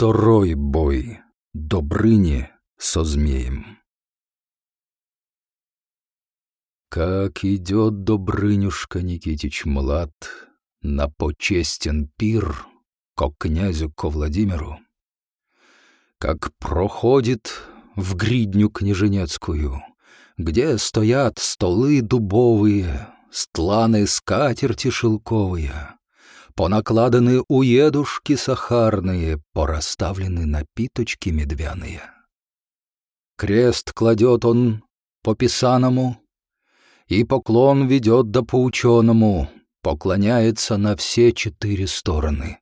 Второй бой Добрыни со змеем. Как идет Добрынюшка Никитич Млад на почестен пир ко князю ко Владимиру, как проходит в гридню княженецкую, где стоят столы дубовые, стланы скатерти шелковые, понакладаны уедушки сахарные, пораставлены напиточки медвяные. Крест кладет он по писаному, и поклон ведет да по ученому, поклоняется на все четыре стороны,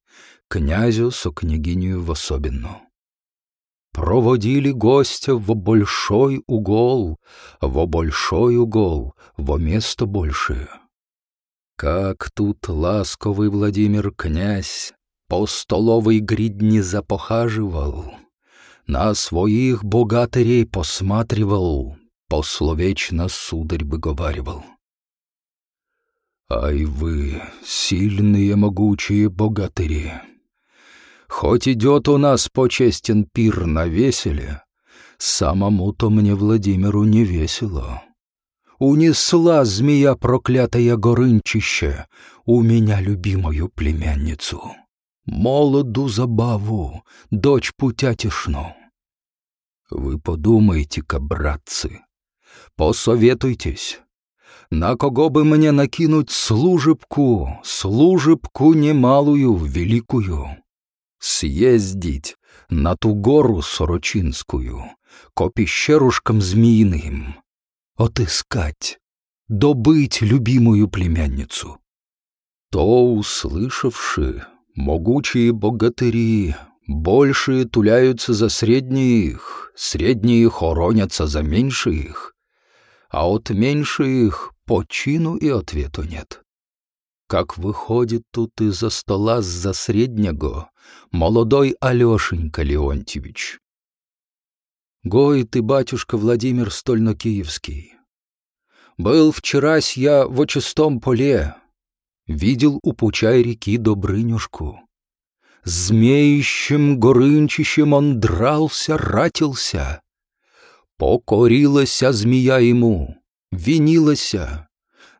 князю со княгинью в особенную. Проводили гостя в большой угол, во большой угол, во место большее. Как тут ласковый Владимир князь по столовой гридни запохаживал, на своих богатырей посматривал, пословечно сударь выговаривал. Ай вы, сильные могучие богатыри! Хоть идет у нас почестен пир на веселе, самому-то мне Владимиру не весело. Унесла змея проклятая горынчище у меня любимую племянницу, молоду забаву, дочь путятишну. Вы подумайте-ка, братцы, посоветуйтесь, на кого бы мне накинуть служебку, служебку немалую, великую, съездить на ту гору Сорочинскую, ко пещерушкам змеиным, отыскать, добыть любимую племянницу. То, услышавши, могучие богатыри, большие туляются за средних, средние хоронятся за меньших, а от меньших по чину и ответу нет. Как выходит тут из-за стола за среднего молодой Алешенька Леонтьевич, Гой ты, батюшка Владимир Стольно-Киевский. Был вчерась я в очистом поле, видел у пучай реки Добрынюшку. Змеищем горынчищем он дрался, ратился. Покорилася змея ему, винилася,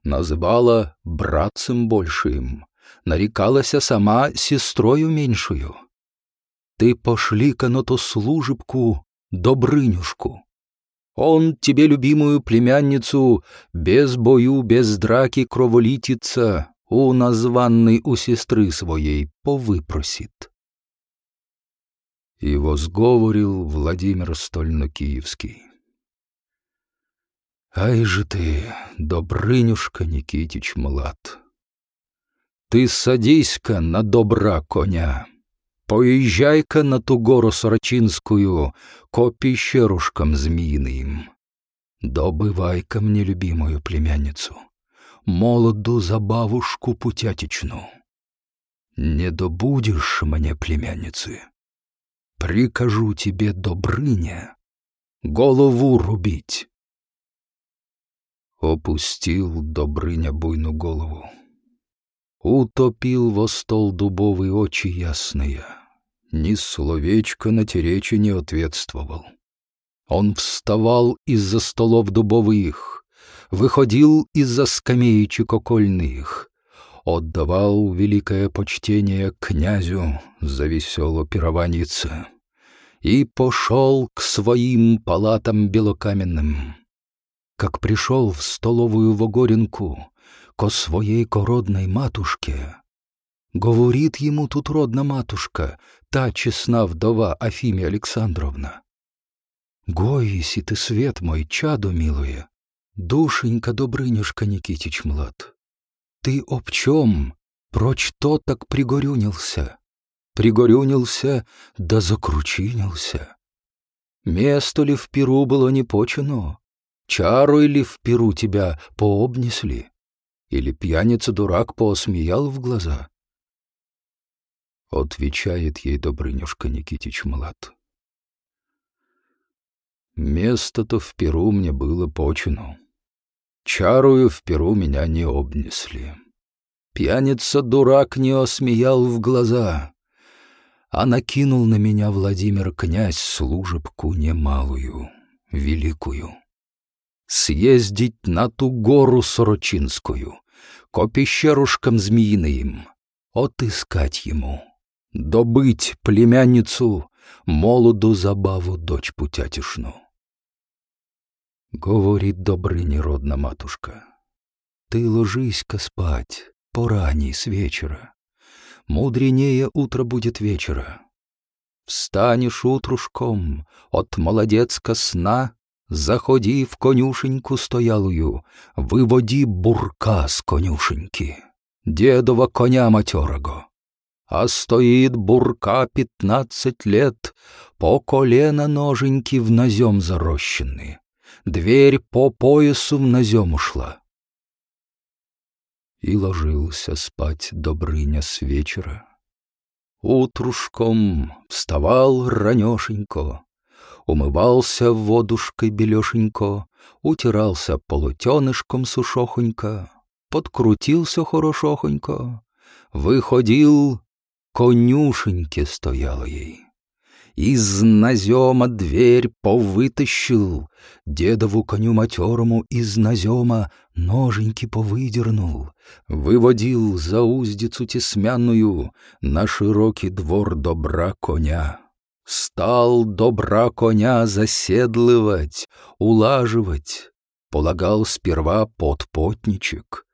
называла братцем большим, нарекалася сама сестрою меньшую. Ты пошли-ка на ту служебку, Добрынюшку. Он тебе любимую племянницу без бою, без драки кроволитица у названной у сестры своей повыпросит. Его сговорил Владимир Стольно-Киевский. Ай же ты, Добрынюшка Никитич Млад! Ты садись-ка на добра коня. Поезжай-ка на ту гору Сорочинскую, ко пещерушкам змеиным. Добывай-ка мне любимую племянницу, молоду забавушку путятичну. Не добудешь мне племянницы, прикажу тебе, Добрыня, голову рубить. Опустил Добрыня буйну голову. Утопил во стол дубовые очи ясные — ни словечко на те речи не ответствовал. Он вставал из-за столов дубовых, выходил из-за скамеечек окольных, отдавал великое почтение князю за весело пированице и пошел к своим палатам белокаменным. Как пришел в столовую Вогоринку ко своей кородной матушке, Говорит ему тут родна матушка, та честна вдова Афимия Александровна. Гоїсі ты, свет мой, чадо милує, душенька Добрынюшка Никитич млад. Ты об чем, проч то так пригорюнился? Пригорюнился, да закручинился. Место ли в Перу было не почено? Чару или в Перу тебя пообнесли? Или пьяница-дурак поосмеял в глаза? Отвечает ей Добрынюшка Никитич Млад. Место-то в Перу мне было почину. Чарую в Перу меня не обнесли. Пьяница-дурак не осмеял в глаза. а накинул на меня Владимир князь служебку немалую, великую. Съездить на ту гору Сорочинскую, ко пещерушкам змеиным, отыскать ему, добыть племянницу, молоду забаву дочь путятишну. Говорит Добрыня родна матушка, ты ложись-ка спать, пораней с вечера. Мудренее утро будет вечера. Встанешь утрушком от молодецка сна, Заходи в конюшеньку стоялую, Выводи бурка с конюшеньки, Дедова коня матерого. А стоит бурка пятнадцать лет, По колено ноженьки в назем зарощены, Дверь по поясу в назем ушла. И ложился спать Добрыня с вечера. Утрушком вставал ранешенько, Умывался водушкой белешенько, Утирался полутенышком сушохонько, Подкрутился хорошохонько, Выходил, конюшеньке стояла ей. Из назема дверь повытащил, Дедову коню матерому из назема Ноженьки повыдернул, Выводил за уздицу тесмяную На широкий двор добра коня. Стал добра коня заседлывать, улаживать. Полагал сперва подпотничек.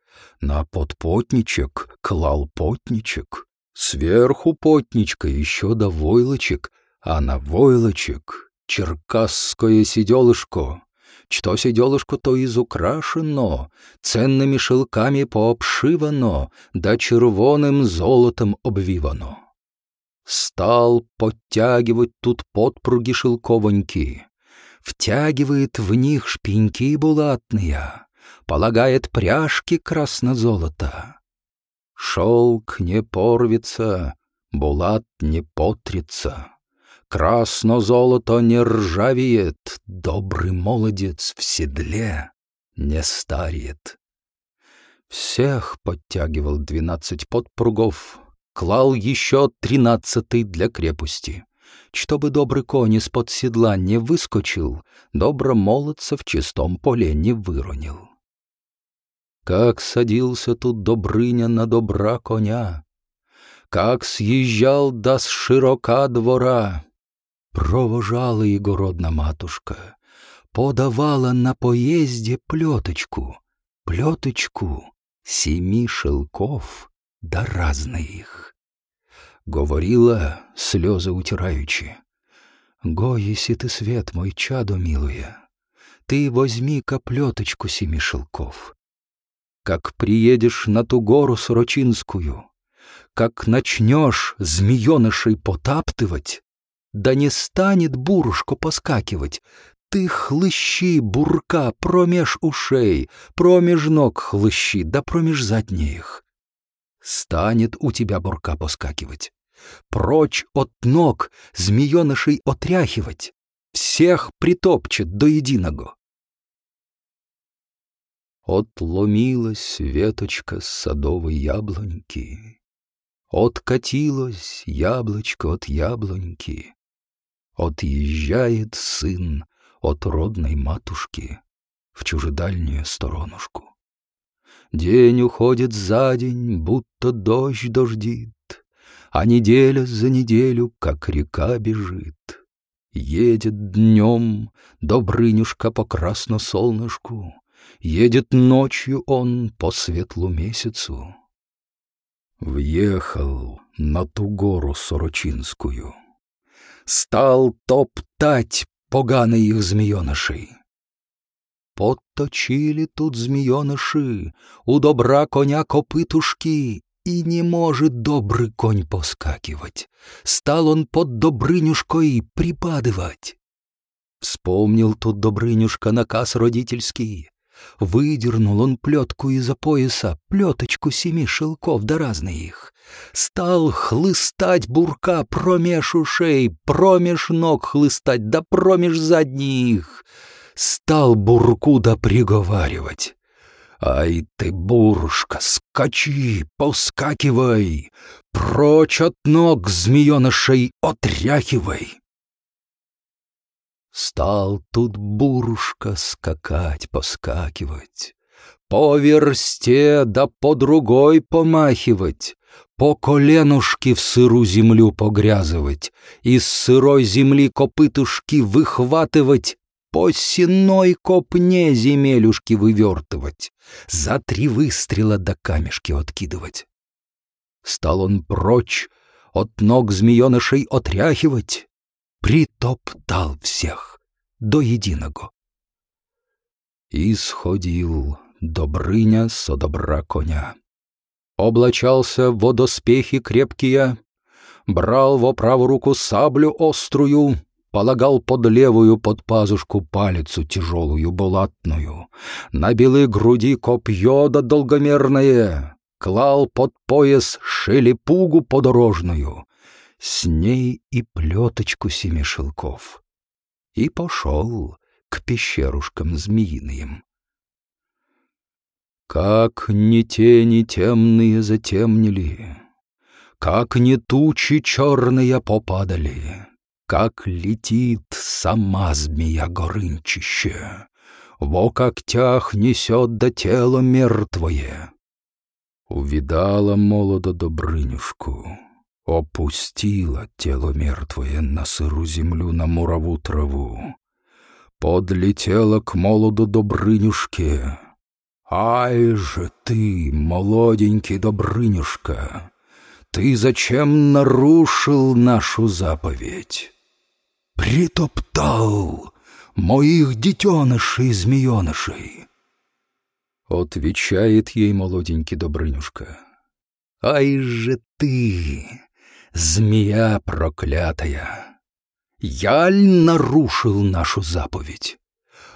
На подпотничек клал потничек. Сверху потничка еще до войлочек — а на войлочек черкасское сиделышко. Что сиделышко, то изукрашено, ценными шелками пообшивано, да червоным золотом обвивано. Стал подтягивать тут подпруги шелковоньки, втягивает в них шпеньки булатные, полагает пряжки красно-золото. Шелк не порвется, булат не потрется. Красно-золото не ржавеет, Добрый молодец в седле не стареет. Всех подтягивал двенадцать подпругов, Клал еще тринадцатый для крепости. Чтобы добрый конь из-под седла не выскочил, Добро молодца в чистом поле не выронил. Как садился тут Добрыня на добра коня, Как съезжал до с широка двора, Провожала его родна матушка, подавала на поезде плеточку, плеточку семи шелков да разных. Говорила, слезы утираючи. «Го, если ты свет мой, чадо милуя, ты возьми-ка плеточку семи шелков. Как приедешь на ту гору Сорочинскую, как начнешь змеенышей потаптывать, да не станет бурушко поскакивать. Ты хлыщи, бурка, промеж ушей, промеж ног хлыщи, да промеж задних. Станет у тебя бурка поскакивать. Прочь от ног змеенышей отряхивать. Всех притопчет до единого. Отломилась веточка садовой яблоньки, Откатилось яблочко от яблоньки, Отъезжает сын от родной матушки в чужедальнюю сторонушку. День уходит за день, будто дождь дождит, А неделя за неделю, как река бежит. Едет днем Добрынюшка по красносолнышку, Едет ночью он по светлу месяцу. Въехал на ту гору Сорочинскую — стал топтать поганый их змеенышей. Подточили тут змееныши, у добра коня копытушки, и не может добрый конь поскакивать. Стал он под Добрынюшкой припадывать. Вспомнил тут Добрынюшка наказ родительский. Выдернул он плетку из-за пояса, плеточку семи шелков да разные их. Стал хлыстать бурка промеж ушей, промеж ног хлыстать, да промеж задних. Стал бурку да приговаривать. Ай ты, бурушка, скачи, поскакивай, Прочь от ног змеенышей отряхивай. Стал тут бурушка скакать, поскакивать, По версте да по другой помахивать, По коленушке в сыру землю погрязывать, Из сырой земли копытушки выхватывать, По сеной копне земелюшки вывертывать, За три выстрела до камешки откидывать. Стал он прочь от ног змеенышей отряхивать, притоптал всех до единого. И сходил Добрыня со добра коня. Облачался в водоспехи крепкие, брал во правую руку саблю острую, полагал под левую под пазушку палицу тяжелую булатную, на белой груди копье да долгомерное, клал под пояс шелепугу подорожную, с ней и плеточку семи шелков. И пошел к пещерушкам змеиным. Как ни тени темные затемнили, Как ни тучи черные попадали, Как летит сама змея горынчище, Во когтях несет до тела мертвое. Увидала молодо Добрынюшку, Опустила тело мертвое на сыру землю на мурову траву. Подлетела к молоду Добрынюшке. «Ай же ты, молоденький Добрынюшка, Ты зачем нарушил нашу заповедь? Притоптал моих детенышей-змеенышей!» Отвечает ей молоденький Добрынюшка. «Ай же ты, змея проклятая! Я ли нарушил нашу заповедь?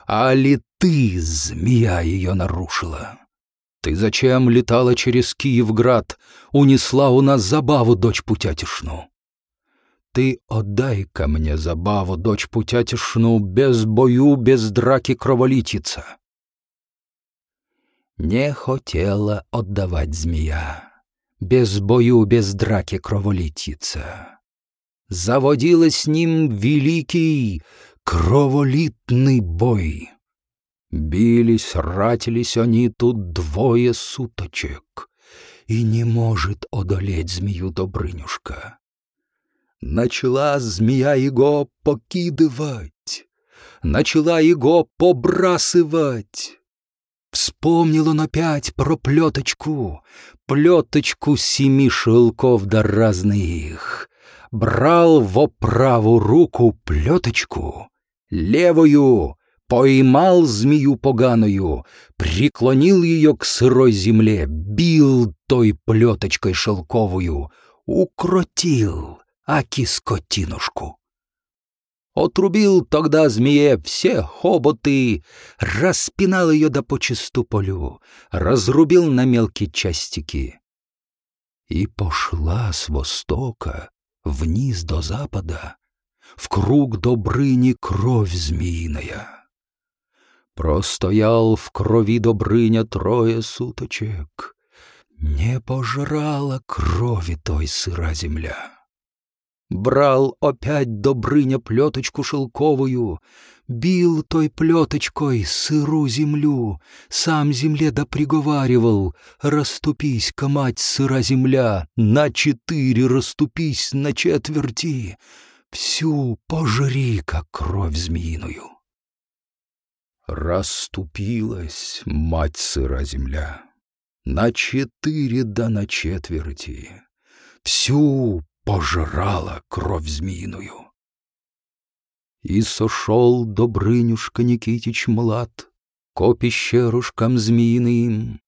А ли ты, змея, ее нарушила? Ты зачем летала через Киевград, унесла у нас забаву, дочь путятишну? Ты отдай-ка мне забаву, дочь путятишну, без бою, без драки кроволитица не хотела отдавать змея. Без бою, без драки кроволитица. Заводила с ним великий кроволитный бой. Бились, ратились они тут двое суточек, и не может одолеть змею Добрынюшка. Начала змея его покидывать, начала его побрасывать. Вспомнил он опять про плеточку, плеточку семи шелков да разных. Брал во правую руку плеточку, левую поймал змею поганую, преклонил ее к сырой земле, бил той плеточкой шелковую, укротил аки скотинушку. Отрубил тогда змее все хоботы, распинал ее до почисту полю, разрубил на мелкие частики. И пошла с востока вниз до запада, в круг Добрыни кровь змеиная. Простоял в крови Добрыня трое суточек, не пожрала крови той сыра земля. Брал опять Добрыня плеточку шелковую, Бил той плеточкой сыру землю, Сам земле да приговаривал, Раступись-ка, мать, сыра земля, На четыре раступись на четверти, Всю пожри, как кровь змеиную. Раступилась, мать, сыра земля, На четыре да на четверти, Всю пожрала кровь змеиную. И сошел Добрынюшка Никитич Млад ко пещерушкам змеиным,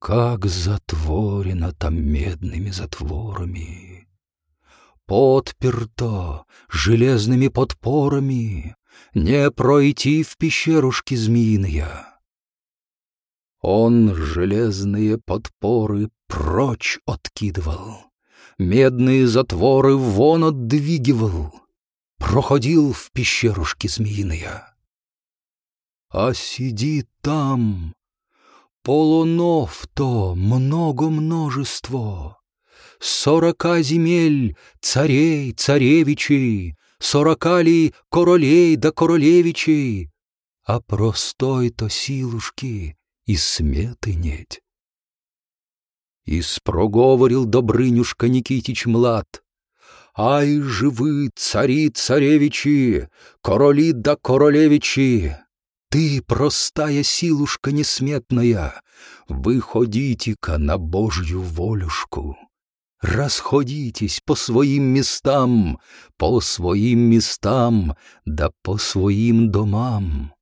как затворено там медными затворами, подперто железными подпорами, не пройти в пещерушки змеиные. Он железные подпоры прочь откидывал, медные затворы вон отдвигивал, проходил в пещерушке змеиные. А сидит там Полонов то много множество. Сорока земель, царей, царевичей, Сорока ли королей да королевичей, А простой-то силушки и сметы нет. И спроговорил Добрынюшка Никитич Млад. Ай же вы, цари-царевичи, короли да королевичи! Ты, простая силушка несметная, выходите-ка на Божью волюшку. Расходитесь по своим местам, по своим местам, да по своим домам.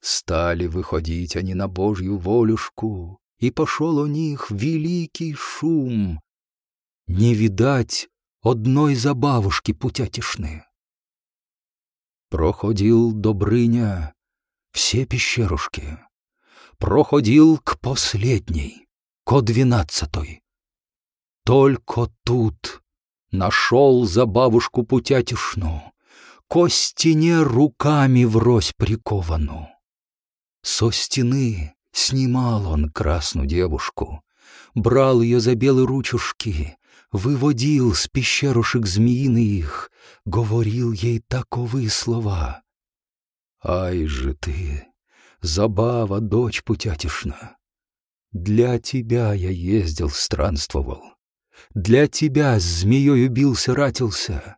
Стали выходить они на Божью волюшку, и пошел у них великий шум. Не видать одной забавушки путятишны. Проходил Добрыня все пещерушки, проходил к последней, ко двенадцатой. Только тут нашел забавушку путятишну, ко стене руками врозь прикованну. Со стены снимал он красную девушку, брал ее за белые ручушки, выводил с пещерушек змеиных, говорил ей таковы слова. «Ай же ты, забава, дочь путятишна! Для тебя я ездил, странствовал, для тебя с змеей бился, ратился.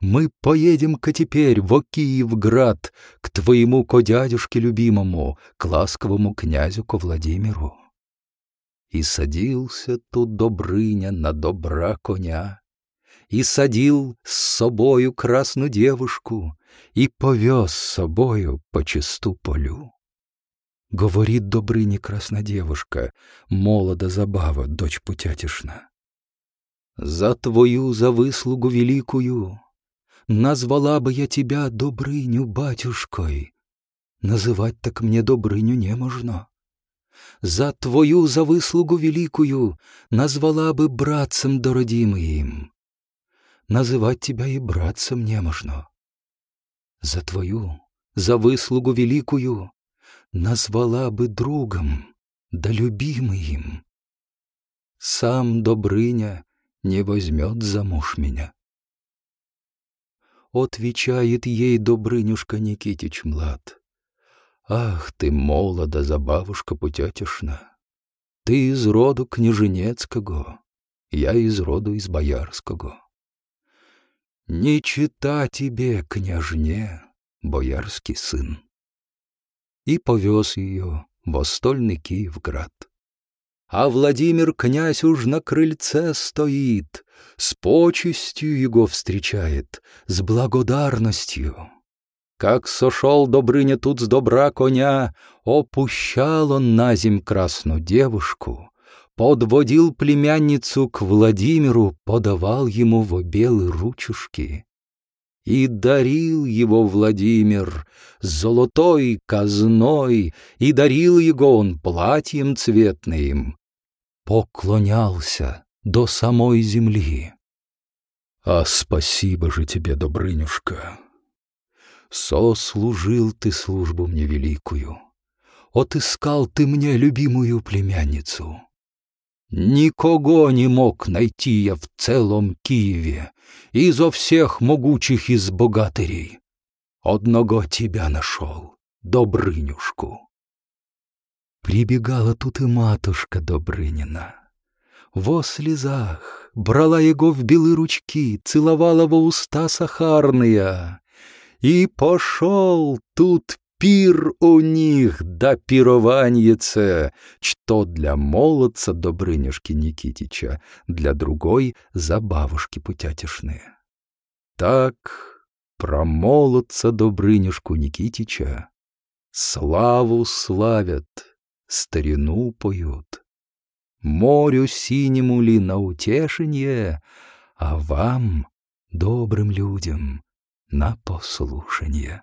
Мы поедем-ка теперь в Киевград к твоему ко-дядюшке любимому, к ласковому князю ко Владимиру. И садился тут Добрыня на добра коня, И садил с собою красную девушку, И повез с собою по чисту полю. Говорит Добрыне краснодевушка, молода забава, дочь путятишна. За твою за выслугу великую Назвала бы я тебя Добрыню батюшкой. Называть так мне Добрыню не можно за твою за выслугу великую назвала бы братцем дородимым. Называть тебя и братцем не можно. За твою, за выслугу великую назвала бы другом, да любимым. Сам Добрыня не возьмет за муж меня. Отвечает ей Добрынюшка Никитич Млад. Ах ты, молода забавушка путятишна! Ты из роду княженецкого, я из роду из боярского. Не чита тебе, княжне, боярский сын. И повез ее в остольный Киевград. А Владимир князь уж на крыльце стоит, С почестью его встречает, с благодарностью. Как сошел Добрыня тут с добра коня, Опущал он на земь красную девушку, Подводил племянницу к Владимиру, Подавал ему в белые ручушки. И дарил его Владимир золотой казной, И дарил его он платьем цветным. Поклонялся до самой земли. А спасибо же тебе, Добрынюшка, Сослужил ты службу мне великую, Отыскал ты мне любимую племянницу. Никого не мог найти я в целом Киеве Изо всех могучих из богатырей. Одного тебя нашел, Добрынюшку. Прибегала тут и матушка Добрынина. Во слезах брала его в белые ручки, Целовала во уста сахарные, и пошел тут пир у них да пированьице, что для молодца Добрынюшки Никитича, для другой забавушки путятишные. Так про молодца Добрынюшку Никитича славу славят, старину поют. Морю синему ли на утешенье, а вам, добрым людям, на послушание.